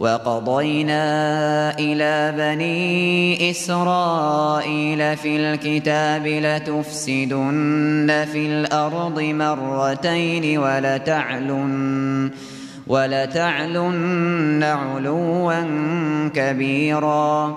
وقضينا إلى بني إسرائيل في الكتاب لتفسدن في الأرض مرتين ولتعلن ولتعلن علوا كبيرا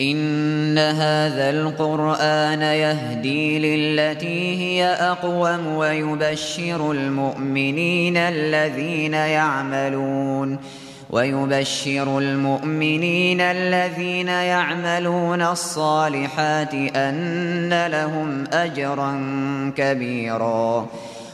إن هذا القرآن يهدي للتي هي أقوم ويبشر المؤمنين الذين يعملون ويبشر المؤمنين الذين يعملون الصالحات أن لهم أجرا كبيرا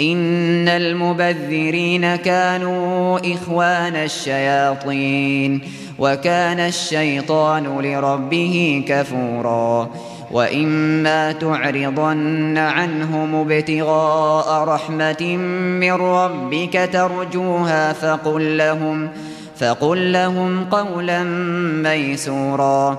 ان المبذرين كانوا اخوان الشياطين وكان الشيطان لربه كفورا واما تعرضن عنهم ابتغاء رحمه من ربك ترجوها فقل لهم فقل لهم قولا ميسورا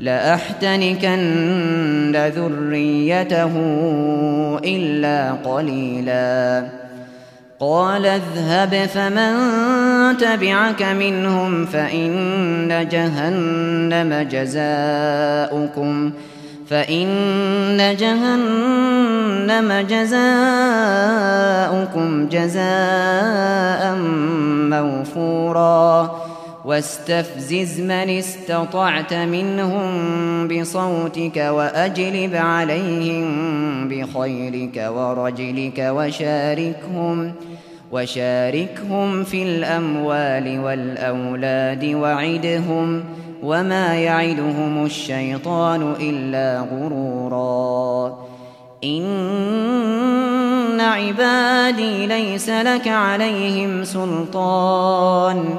لأحتنكن ذريته إلا قليلا. قال اذهب فمن تبعك منهم فإن جهنم جزاؤكم فإن جهنم جزاؤكم جزاء موفوراً. واستفزز من استطعت منهم بصوتك وأجلب عليهم بخيرك ورجلك وشاركهم وشاركهم في الأموال والأولاد وعدهم وما يعدهم الشيطان إلا غرورا. إن عبادي ليس لك عليهم سلطان.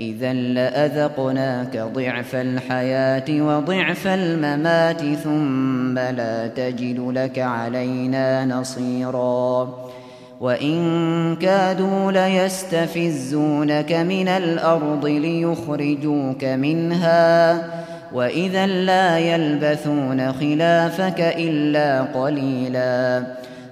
إذا لأذقناك ضعف الحياة وضعف الممات ثم لا تجد لك علينا نصيرا. وإن كادوا ليستفزونك من الأرض ليخرجوك منها. وإذا لا يلبثون خلافك إلا قليلاً.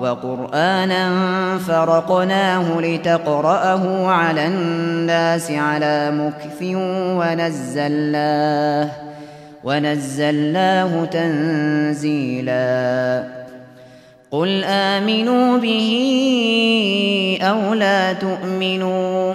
وقرآنا فرقناه لتقرأه على الناس على مكث ونزلناه ونزلناه تنزيلا. قل آمنوا به أو لا تؤمنوا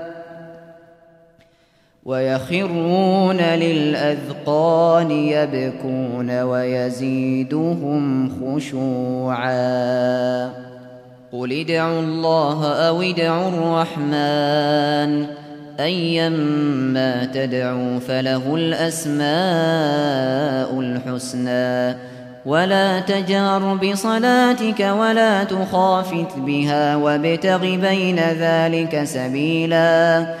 ويخرون للأذقان يبكون ويزيدهم خشوعا قل ادعوا الله أو ادعوا الرحمن أيما تدعوا فله الأسماء الحسنى ولا تجار بصلاتك ولا تخافت بها وابتغ بين ذلك سبيلاً